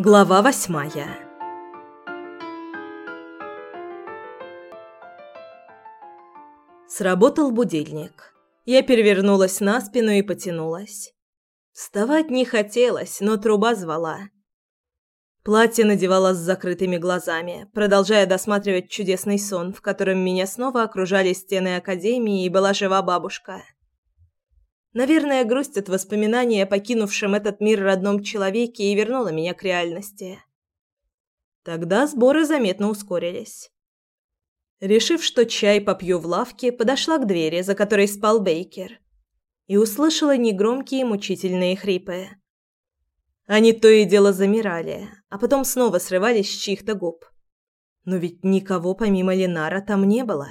Глава восьмая Сработал будильник. Я перевернулась на спину и потянулась. Вставать не хотелось, но труба звала. Платье надевала с закрытыми глазами, продолжая досматривать чудесный сон, в котором меня снова окружали стены академии и была жива бабушка. Наверное, грусть от воспоминания о покинувшем этот мир родном человеке и вернула меня к реальности. Тогда сборы заметно ускорились. Решив, что чай попью в лавке, подошла к двери, за которой спал Бейкер, и услышала негромкие мучительные хрипы. Они то и дело замирали, а потом снова срывались с чьих-то губ. Но ведь никого помимо Ленара там не было.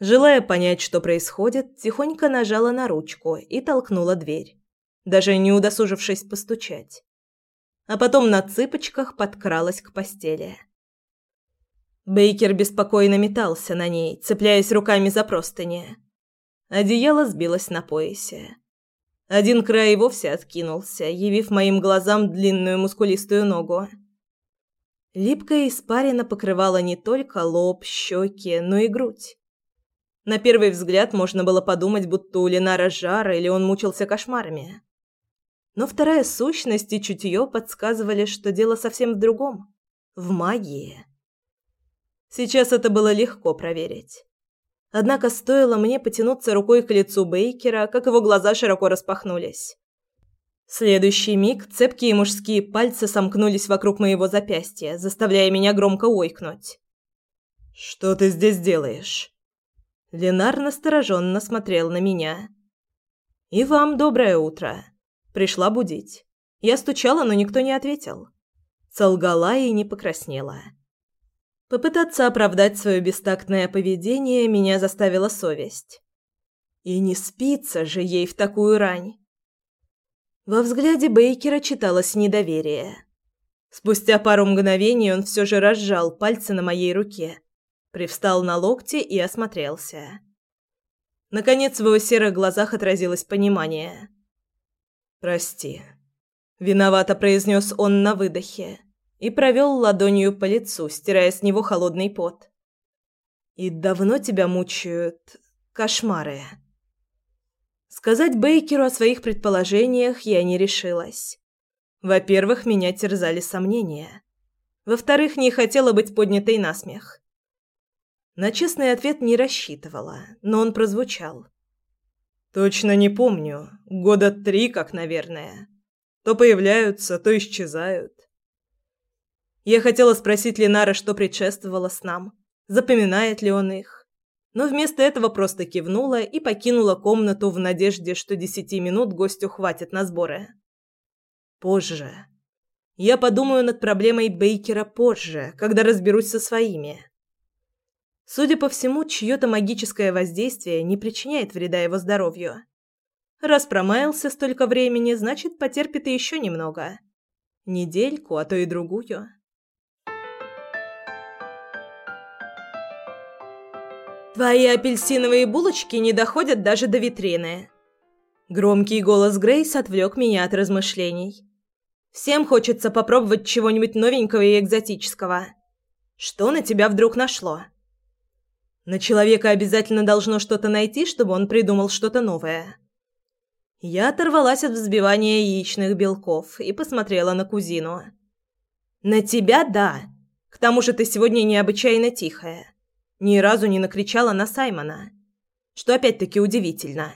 Желая понять, что происходит, тихонько нажала на ручку и толкнула дверь, даже не удосужившись постучать. А потом на цыпочках подкралась к постели. Бейкер беспокойно метался на ней, цепляясь руками за простыни. Одеяло сбилось на поясе. Один край вовсе откинулся, явив моим глазам длинную мускулистую ногу. Липкая испарина покрывала не только лоб, щеки, но и грудь. На первый взгляд можно было подумать, будто у Ленара жар или он мучился кошмарами. Но вторая сущность и чутье подсказывали, что дело совсем в другом. В магии. Сейчас это было легко проверить. Однако стоило мне потянуться рукой к лицу Бейкера, как его глаза широко распахнулись. Следующий миг цепкие мужские пальцы сомкнулись вокруг моего запястья, заставляя меня громко ойкнуть. «Что ты здесь делаешь?» Ленар настороженно смотрел на меня. «И вам доброе утро. Пришла будить. Я стучала, но никто не ответил. Солгала и не покраснела. Попытаться оправдать свое бестактное поведение меня заставила совесть. И не спится же ей в такую рань. Во взгляде Бейкера читалось недоверие. Спустя пару мгновений он все же разжал пальцы на моей руке Привстал на локте и осмотрелся. Наконец в его серых глазах отразилось понимание. «Прости», — виновато произнес он на выдохе и провел ладонью по лицу, стирая с него холодный пот. «И давно тебя мучают кошмары?» Сказать Бейкеру о своих предположениях я не решилась. Во-первых, меня терзали сомнения. Во-вторых, не хотела быть поднятой на смех. На честный ответ не рассчитывала, но он прозвучал. «Точно не помню. Года три, как, наверное. То появляются, то исчезают». Я хотела спросить Ленара, что предшествовало с нам, запоминает ли он их. Но вместо этого просто кивнула и покинула комнату в надежде, что десяти минут гостю хватит на сборы. Позже. Я подумаю над проблемой Бейкера позже, когда разберусь со своими. Судя по всему, чье-то магическое воздействие не причиняет вреда его здоровью. Раз промаялся столько времени, значит, потерпит и еще немного. Недельку, а то и другую. «Твои апельсиновые булочки не доходят даже до витрины». Громкий голос Грейс отвлек меня от размышлений. «Всем хочется попробовать чего-нибудь новенького и экзотического. Что на тебя вдруг нашло?» На человека обязательно должно что-то найти, чтобы он придумал что-то новое. Я оторвалась от взбивания яичных белков и посмотрела на кузину. «На тебя – да. К тому же ты сегодня необычайно тихая. Ни разу не накричала на Саймона. Что опять-таки удивительно.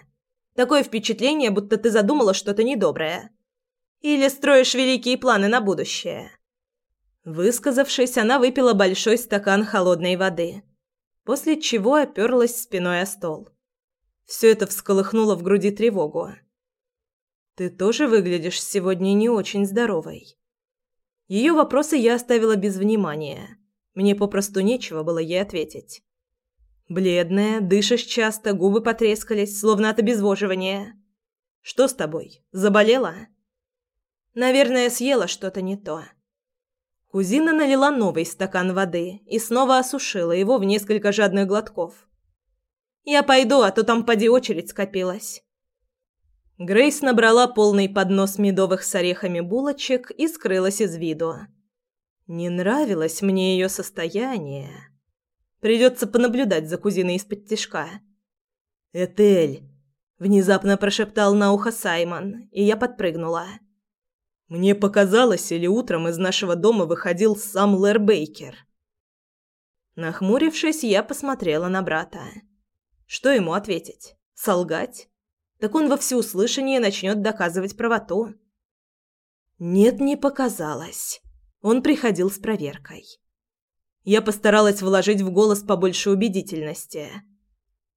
Такое впечатление, будто ты задумала что-то недоброе. Или строишь великие планы на будущее». Высказавшись, она выпила большой стакан холодной воды – после чего оперлась спиной о стол. Все это всколыхнуло в груди тревогу. «Ты тоже выглядишь сегодня не очень здоровой». Ее вопросы я оставила без внимания. Мне попросту нечего было ей ответить. Бледная, дышишь часто, губы потрескались, словно от обезвоживания. Что с тобой? Заболела? Наверное, съела что-то не то. Кузина налила новый стакан воды и снова осушила его в несколько жадных глотков. «Я пойду, а то там поди очередь скопилась». Грейс набрала полный поднос медовых с орехами булочек и скрылась из виду. Не нравилось мне ее состояние. Придется понаблюдать за кузиной из-под тишка. «Этель!» – внезапно прошептал на ухо Саймон, и я подпрыгнула. Мне показалось, или утром из нашего дома выходил сам Лэр Бейкер. Нахмурившись, я посмотрела на брата. Что ему ответить? Солгать? Так он во всеуслышание начнет доказывать правоту. Нет, не показалось. Он приходил с проверкой. Я постаралась вложить в голос побольше убедительности.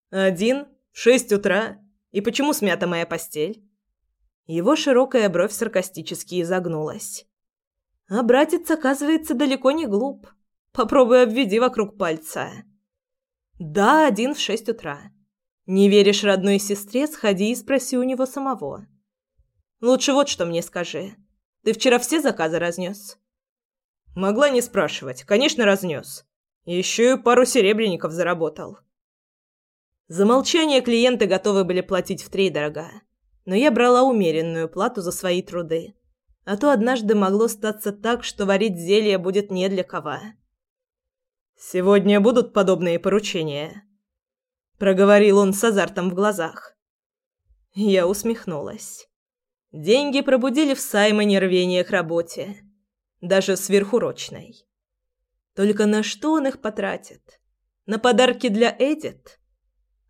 «Один? Шесть утра? И почему смята моя постель?» Его широкая бровь саркастически изогнулась. А братец, оказывается, далеко не глуп. Попробуй обведи вокруг пальца. Да, один в шесть утра. Не веришь родной сестре, сходи и спроси у него самого. Лучше вот что мне скажи. Ты вчера все заказы разнес? Могла не спрашивать. Конечно, разнес. Еще и пару серебряников заработал. За молчание клиенты готовы были платить втридорога но я брала умеренную плату за свои труды. А то однажды могло статься так, что варить зелье будет не для кого. «Сегодня будут подобные поручения?» Проговорил он с азартом в глазах. Я усмехнулась. Деньги пробудили в Саймоне рвение к работе. Даже сверхурочной. Только на что он их потратит? На подарки для Эдит?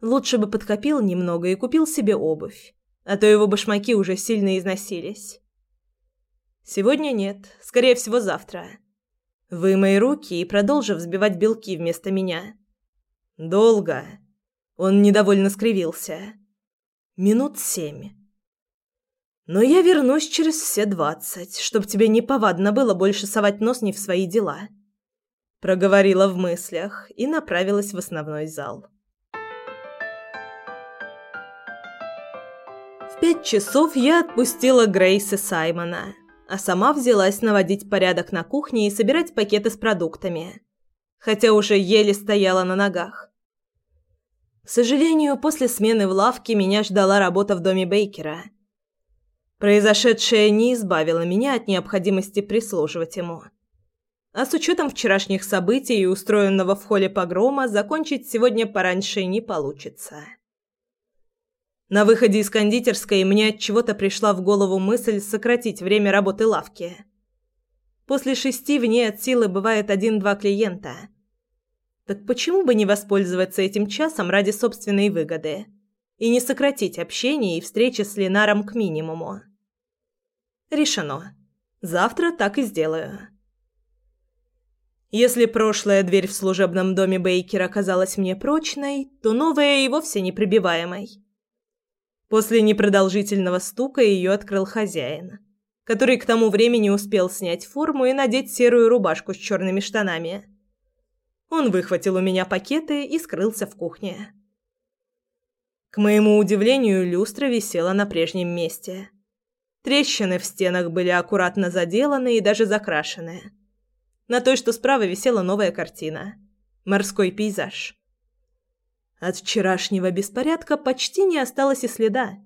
Лучше бы подкопил немного и купил себе обувь а то его башмаки уже сильно износились. Сегодня нет, скорее всего, завтра. Вымой руки и продолжи взбивать белки вместо меня. Долго. Он недовольно скривился. Минут семь. Но я вернусь через все двадцать, чтоб тебе неповадно было больше совать нос не в свои дела. Проговорила в мыслях и направилась в основной зал. Пять часов я отпустила Грейс и Саймона, а сама взялась наводить порядок на кухне и собирать пакеты с продуктами, хотя уже еле стояла на ногах. К сожалению, после смены в лавке меня ждала работа в доме Бейкера. Произошедшее не избавило меня от необходимости прислуживать ему. А с учетом вчерашних событий и устроенного в холле погрома, закончить сегодня пораньше не получится. На выходе из кондитерской мне от чего-то пришла в голову мысль сократить время работы лавки. После шести в ней от силы бывает один-два клиента. Так почему бы не воспользоваться этим часом ради собственной выгоды и не сократить общение и встречи с Ленаром к минимуму? Решено. Завтра так и сделаю. Если прошлая дверь в служебном доме Бейкера оказалась мне прочной, то новая и вовсе непробиваемой. После непродолжительного стука ее открыл хозяин, который к тому времени успел снять форму и надеть серую рубашку с черными штанами. Он выхватил у меня пакеты и скрылся в кухне. К моему удивлению, люстра висела на прежнем месте. Трещины в стенах были аккуратно заделаны и даже закрашены. На той, что справа, висела новая картина. Морской пейзаж. От вчерашнего беспорядка почти не осталось и следа.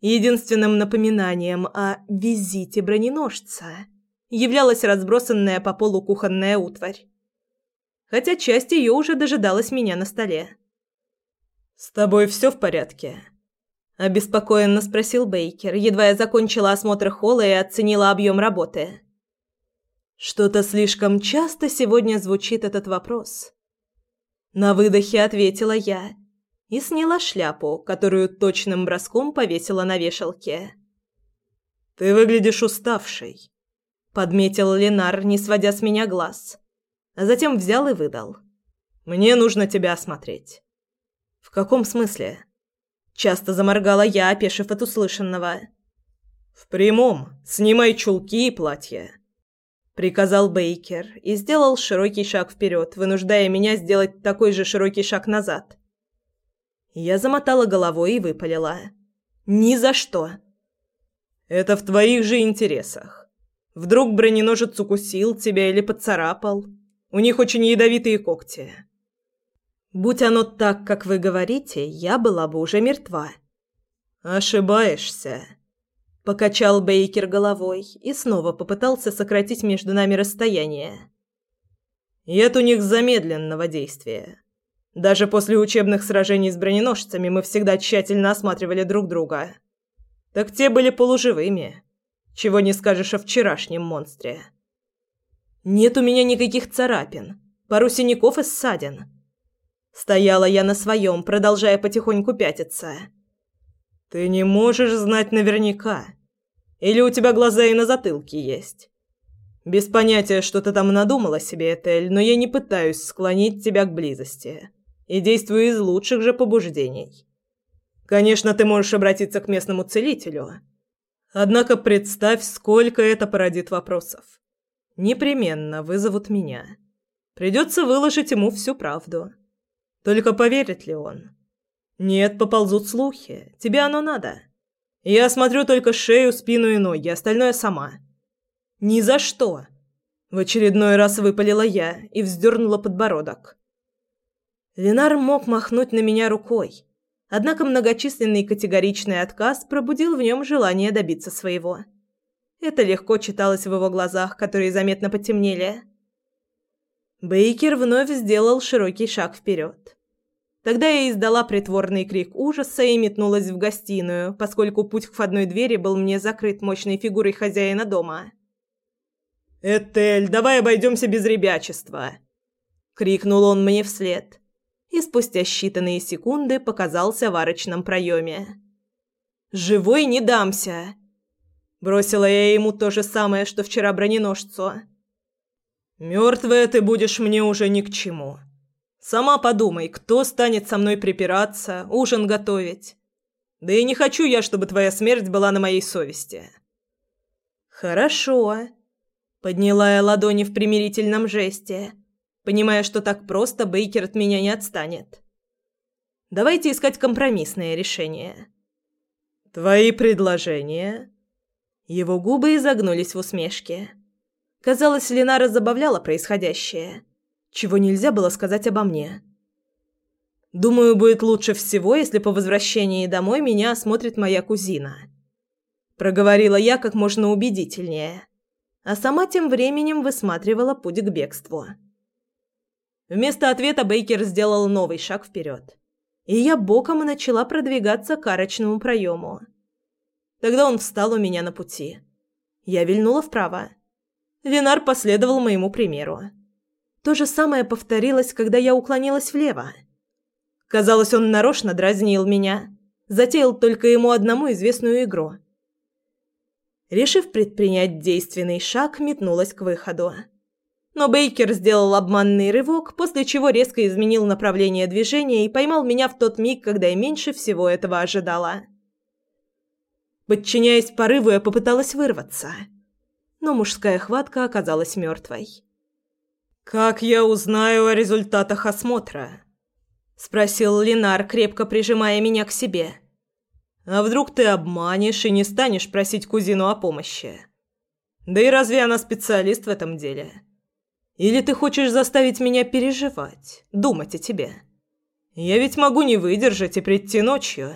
Единственным напоминанием о визите броненосца являлась разбросанная по полу кухонная утварь. Хотя часть ее уже дожидалась меня на столе. «С тобой все в порядке?» – обеспокоенно спросил Бейкер, едва я закончила осмотр холла и оценила объем работы. Что-то слишком часто сегодня звучит этот вопрос. На выдохе ответила я и сняла шляпу, которую точным броском повесила на вешалке. «Ты выглядишь уставшей», — подметил Ленар, не сводя с меня глаз. А затем взял и выдал. «Мне нужно тебя осмотреть». «В каком смысле?» Часто заморгала я, опешив от услышанного. «В прямом. Снимай чулки и платье приказал Бейкер и сделал широкий шаг вперед, вынуждая меня сделать такой же широкий шаг назад. Я замотала головой и выпалила: "Ни за что. Это в твоих же интересах. Вдруг броненожец укусил тебя или поцарапал? У них очень ядовитые когти. Будь оно так, как вы говорите, я была бы уже мертва. Ошибаешься. Покачал Бейкер головой и снова попытался сократить между нами расстояние. Яд у них замедленного действия. Даже после учебных сражений с броненосцами мы всегда тщательно осматривали друг друга. Так те были полуживыми. Чего не скажешь о вчерашнем монстре. Нет у меня никаких царапин, пару синяков и ссадин. Стояла я на своем, продолжая потихоньку пятиться. Ты не можешь знать наверняка. Или у тебя глаза и на затылке есть. Без понятия, что ты там надумала себе, Этель, но я не пытаюсь склонить тебя к близости и действую из лучших же побуждений. Конечно, ты можешь обратиться к местному целителю. Однако представь, сколько это породит вопросов. Непременно вызовут меня. Придется выложить ему всю правду. Только поверит ли он? Нет, поползут слухи. Тебе оно надо. Я смотрю только шею, спину и ноги, остальное сама. Ни за что. В очередной раз выпалила я и вздернула подбородок. Ленар мог махнуть на меня рукой, однако многочисленный категоричный отказ пробудил в нем желание добиться своего. Это легко читалось в его глазах, которые заметно потемнели. Бейкер вновь сделал широкий шаг вперед. Тогда я издала притворный крик ужаса и метнулась в гостиную, поскольку путь к входной двери был мне закрыт мощной фигурой хозяина дома. «Этель, давай обойдемся без ребячества!» — крикнул он мне вслед и спустя считанные секунды показался в арочном проеме. «Живой не дамся!» Бросила я ему то же самое, что вчера броненосцу. «Мертвая ты будешь мне уже ни к чему. Сама подумай, кто станет со мной припираться, ужин готовить. Да и не хочу я, чтобы твоя смерть была на моей совести». «Хорошо», — подняла я ладони в примирительном жесте понимая, что так просто Бейкер от меня не отстанет. Давайте искать компромиссное решение. Твои предложения? Его губы изогнулись в усмешке. Казалось, Ленара забавляла происходящее, чего нельзя было сказать обо мне. Думаю, будет лучше всего, если по возвращении домой меня осмотрит моя кузина. Проговорила я как можно убедительнее, а сама тем временем высматривала путь к бегству. Вместо ответа Бейкер сделал новый шаг вперед. И я боком начала продвигаться к арочному проему. Тогда он встал у меня на пути. Я вильнула вправо. Ленар последовал моему примеру. То же самое повторилось, когда я уклонилась влево. Казалось, он нарочно дразнил меня, затеял только ему одному известную игру. Решив предпринять действенный шаг, метнулась к выходу. Но Бейкер сделал обманный рывок, после чего резко изменил направление движения и поймал меня в тот миг, когда я меньше всего этого ожидала. Подчиняясь порыву, я попыталась вырваться, но мужская хватка оказалась мертвой. «Как я узнаю о результатах осмотра?» – спросил Ленар, крепко прижимая меня к себе. «А вдруг ты обманешь и не станешь просить кузину о помощи? Да и разве она специалист в этом деле?» Или ты хочешь заставить меня переживать, думать о тебе? Я ведь могу не выдержать и прийти ночью».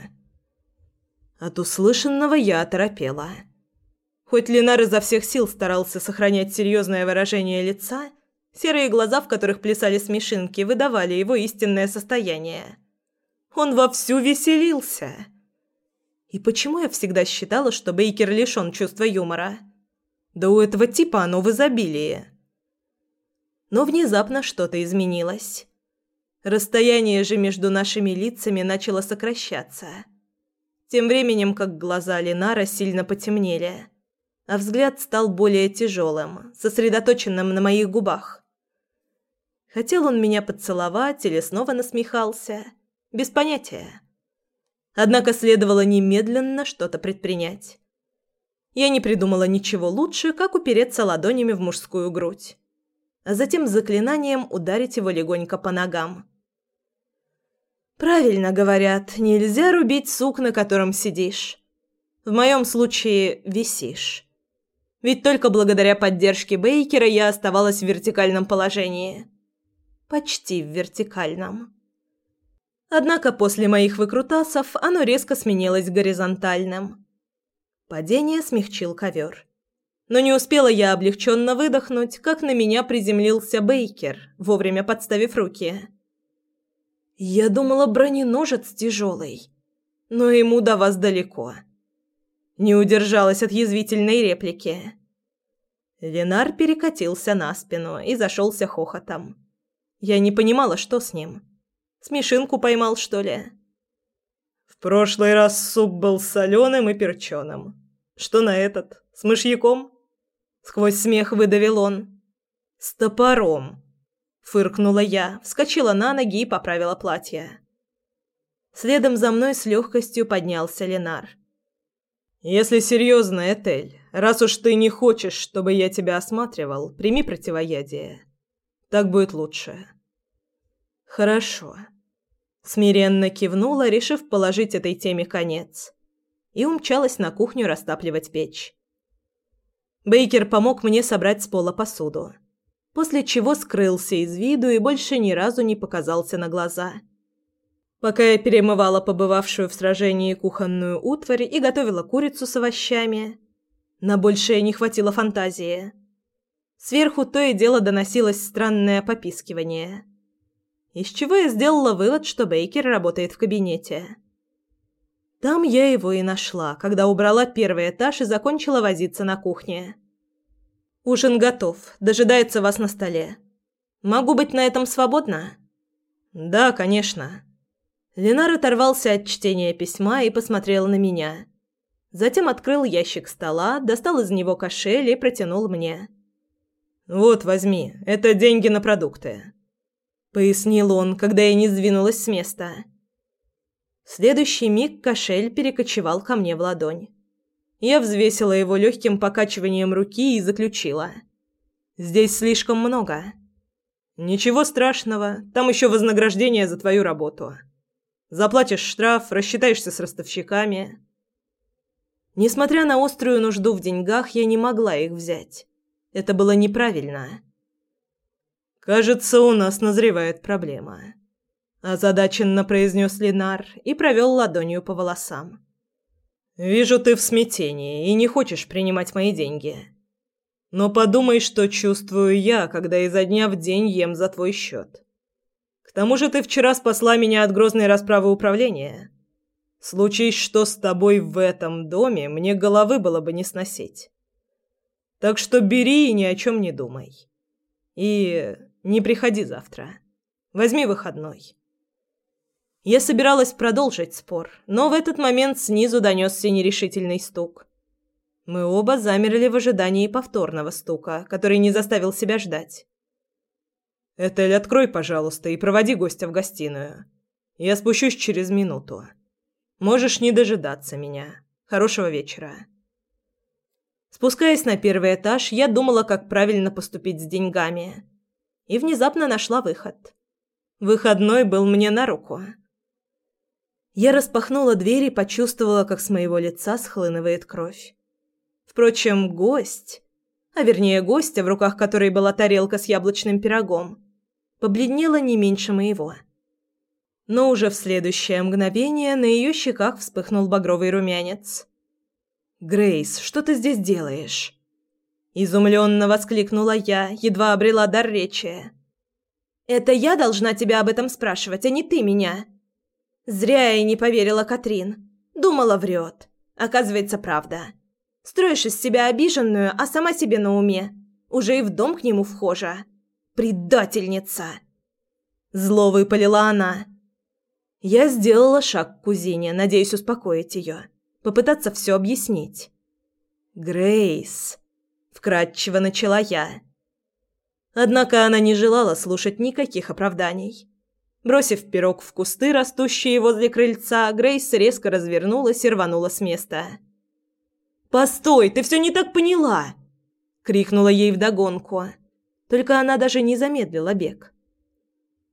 От услышанного я оторопела. Хоть Ленар изо всех сил старался сохранять серьезное выражение лица, серые глаза, в которых плясали смешинки, выдавали его истинное состояние. Он вовсю веселился. И почему я всегда считала, что Бейкер лишён чувства юмора? Да у этого типа оно в изобилии но внезапно что-то изменилось. Расстояние же между нашими лицами начало сокращаться. Тем временем, как глаза Ленара сильно потемнели, а взгляд стал более тяжелым, сосредоточенным на моих губах. Хотел он меня поцеловать или снова насмехался? Без понятия. Однако следовало немедленно что-то предпринять. Я не придумала ничего лучше, как упереться ладонями в мужскую грудь а затем заклинанием ударить его легонько по ногам. Правильно говорят, нельзя рубить сук, на котором сидишь. В моем случае висишь. Ведь только благодаря поддержке Бейкера я оставалась в вертикальном положении. Почти в вертикальном. Однако после моих выкрутасов оно резко сменилось горизонтальным. Падение смягчил ковер. Но не успела я облегченно выдохнуть, как на меня приземлился Бейкер, вовремя подставив руки. Я думала, броненожец тяжелый, но ему до вас далеко. Не удержалась от язвительной реплики. Ленар перекатился на спину и зашелся хохотом. Я не понимала, что с ним. Смешинку поймал, что ли? В прошлый раз суп был соленым и перченым. Что на этот? С мышьяком? Сквозь смех выдавил он. С топором. Фыркнула я, вскочила на ноги и поправила платье. Следом за мной с легкостью поднялся Ленар. «Если серьезно, Этель, раз уж ты не хочешь, чтобы я тебя осматривал, прими противоядие. Так будет лучше». «Хорошо». Смиренно кивнула, решив положить этой теме конец. И умчалась на кухню растапливать печь. Бейкер помог мне собрать с пола посуду. После чего скрылся из виду и больше ни разу не показался на глаза. Пока я перемывала побывавшую в сражении кухонную утварь и готовила курицу с овощами, на большее не хватило фантазии. Сверху то и дело доносилось странное попискивание. Из чего я сделала вывод, что Бейкер работает в кабинете. Там я его и нашла, когда убрала первый этаж и закончила возиться на кухне. Ужин готов, дожидается вас на столе. Могу быть на этом свободна? Да, конечно. Ленар оторвался от чтения письма и посмотрел на меня. Затем открыл ящик стола, достал из него кошель и протянул мне. «Вот, возьми, это деньги на продукты пояснил он, когда я не сдвинулась с места. В следующий миг кошель перекочевал ко мне в ладонь. Я взвесила его легким покачиванием руки и заключила: "Здесь слишком много". Ничего страшного, там еще вознаграждение за твою работу. Заплатишь штраф, рассчитаешься с ростовщиками. Несмотря на острую нужду в деньгах, я не могла их взять. Это было неправильно. «Кажется, у нас назревает проблема», – озадаченно произнес Ленар и провел ладонью по волосам. «Вижу, ты в смятении и не хочешь принимать мои деньги. Но подумай, что чувствую я, когда изо дня в день ем за твой счет. К тому же ты вчера спасла меня от грозной расправы управления. Случись что с тобой в этом доме, мне головы было бы не сносить. Так что бери и ни о чем не думай. И не приходи завтра. Возьми выходной. Я собиралась продолжить спор, но в этот момент снизу донесся нерешительный стук. Мы оба замерли в ожидании повторного стука, который не заставил себя ждать. «Этель, открой, пожалуйста, и проводи гостя в гостиную. Я спущусь через минуту. Можешь не дожидаться меня. Хорошего вечера». Спускаясь на первый этаж, я думала, как правильно поступить с деньгами и внезапно нашла выход. Выходной был мне на руку. Я распахнула дверь и почувствовала, как с моего лица схлынывает кровь. Впрочем, гость, а вернее гостья, в руках которой была тарелка с яблочным пирогом, побледнела не меньше моего. Но уже в следующее мгновение на ее щеках вспыхнул багровый румянец. «Грейс, что ты здесь делаешь?» Изумленно воскликнула я, едва обрела дар речи. «Это я должна тебя об этом спрашивать, а не ты меня?» Зря я не поверила Катрин. Думала, врет. Оказывается, правда. Строишь из себя обиженную, а сама себе на уме. Уже и в дом к нему вхожа. Предательница!» Зло выпалила она. Я сделала шаг к кузине, надеясь успокоить ее. Попытаться все объяснить. «Грейс...» вкратчиво начала я. Однако она не желала слушать никаких оправданий. Бросив пирог в кусты, растущие возле крыльца, Грейс резко развернулась и рванула с места. «Постой, ты все не так поняла!» — крикнула ей вдогонку. Только она даже не замедлила бег.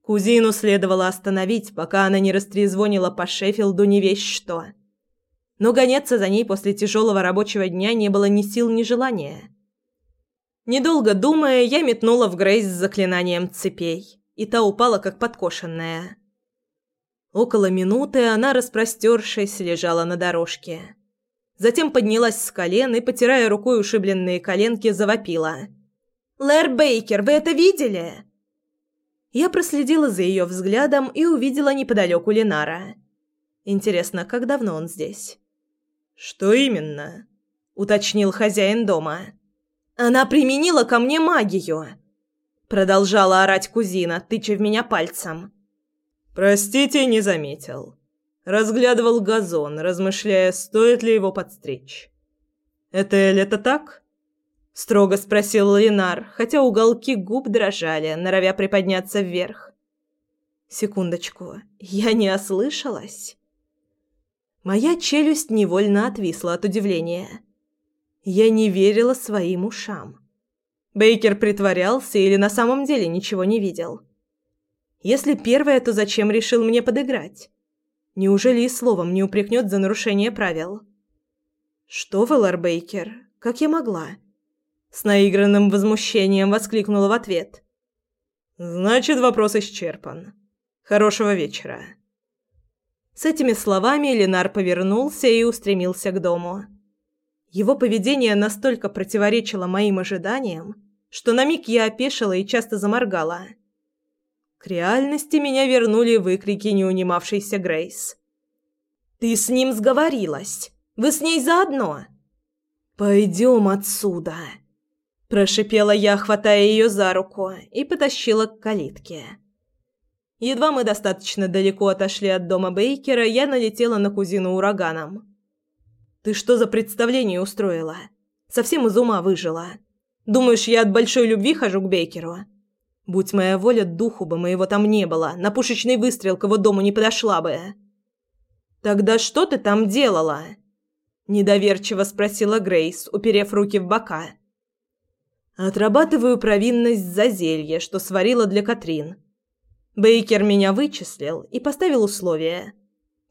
Кузину следовало остановить, пока она не растрезвонила по Шеффилду не весь что. Но гоняться за ней после тяжелого рабочего дня не было ни сил, ни желания. Недолго думая, я метнула в Грейс с заклинанием цепей, и та упала как подкошенная. Около минуты она, распростершись, лежала на дорожке. Затем поднялась с колен и, потирая рукой ушибленные коленки, завопила. «Лэр Бейкер, вы это видели?» Я проследила за ее взглядом и увидела неподалеку Ленара. Интересно, как давно он здесь? «Что именно?» – уточнил хозяин дома. «Она применила ко мне магию!» Продолжала орать кузина, тыча в меня пальцем. «Простите, не заметил. Разглядывал газон, размышляя, стоит ли его подстричь». «Этель, это так?» строго спросил Ленар, хотя уголки губ дрожали, норовя приподняться вверх. Секундочку, я не ослышалась. Моя челюсть невольно отвисла от удивления. Я не верила своим ушам. Бейкер притворялся или на самом деле ничего не видел. Если первое, то зачем решил мне подыграть? Неужели и словом не упрекнет за нарушение правил? Что вы, Лар Бейкер, как я могла? С наигранным возмущением воскликнула в ответ. «Значит, вопрос исчерпан. Хорошего вечера». С этими словами Ленар повернулся и устремился к дому. Его поведение настолько противоречило моим ожиданиям, что на миг я опешила и часто заморгала. К реальности меня вернули выкрики неунимавшейся Грейс. «Ты с ним сговорилась! Вы с ней заодно!» «Пойдем отсюда!» Прошипела я, хватая ее за руку, и потащила к калитке. Едва мы достаточно далеко отошли от дома Бейкера, я налетела на кузину ураганом. «Ты что за представление устроила? Совсем из ума выжила. Думаешь, я от большой любви хожу к Бейкеру? Будь моя воля, духу бы моего там не было, на пушечный выстрел к его дому не подошла бы». «Тогда что ты там делала?» Недоверчиво спросила Грейс, уперев руки в бока. Отрабатываю провинность за зелье, что сварила для Катрин. Бейкер меня вычислил и поставил условие.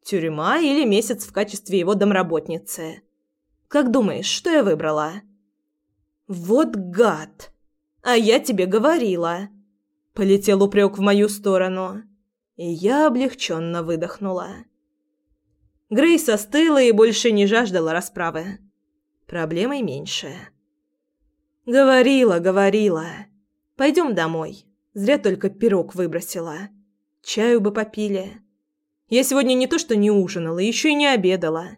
Тюрьма или месяц в качестве его домработницы. Как думаешь, что я выбрала? Вот гад! А я тебе говорила. Полетел упрек в мою сторону. И я облегченно выдохнула. Грейс остыла и больше не жаждала расправы. Проблемой меньше. «Говорила, говорила. Пойдем домой. Зря только пирог выбросила. Чаю бы попили. Я сегодня не то что не ужинала, еще и не обедала.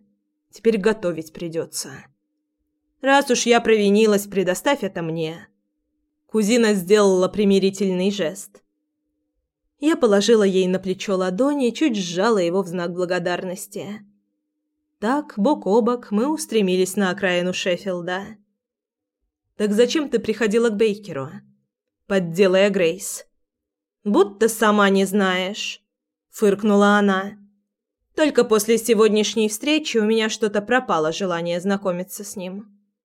Теперь готовить придется. Раз уж я провинилась, предоставь это мне». Кузина сделала примирительный жест. Я положила ей на плечо ладони и чуть сжала его в знак благодарности. Так, бок о бок, мы устремились на окраину Шеффилда. «Так зачем ты приходила к Бейкеру?» Подделая Грейс. «Будто сама не знаешь», — фыркнула она. «Только после сегодняшней встречи у меня что-то пропало желание знакомиться с ним».